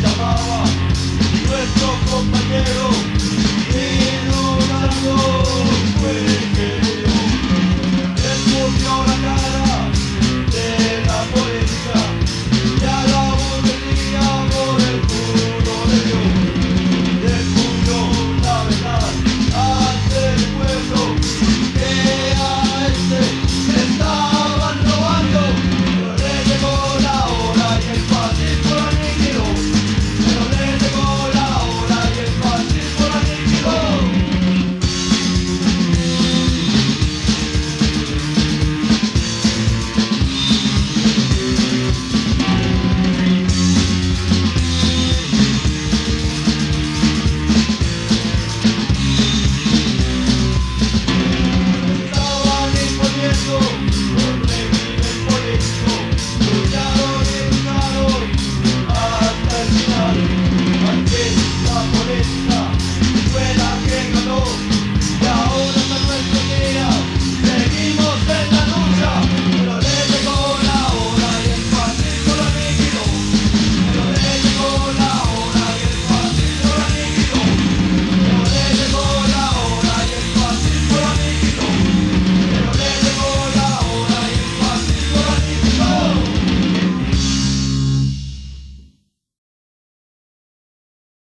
tomorrow.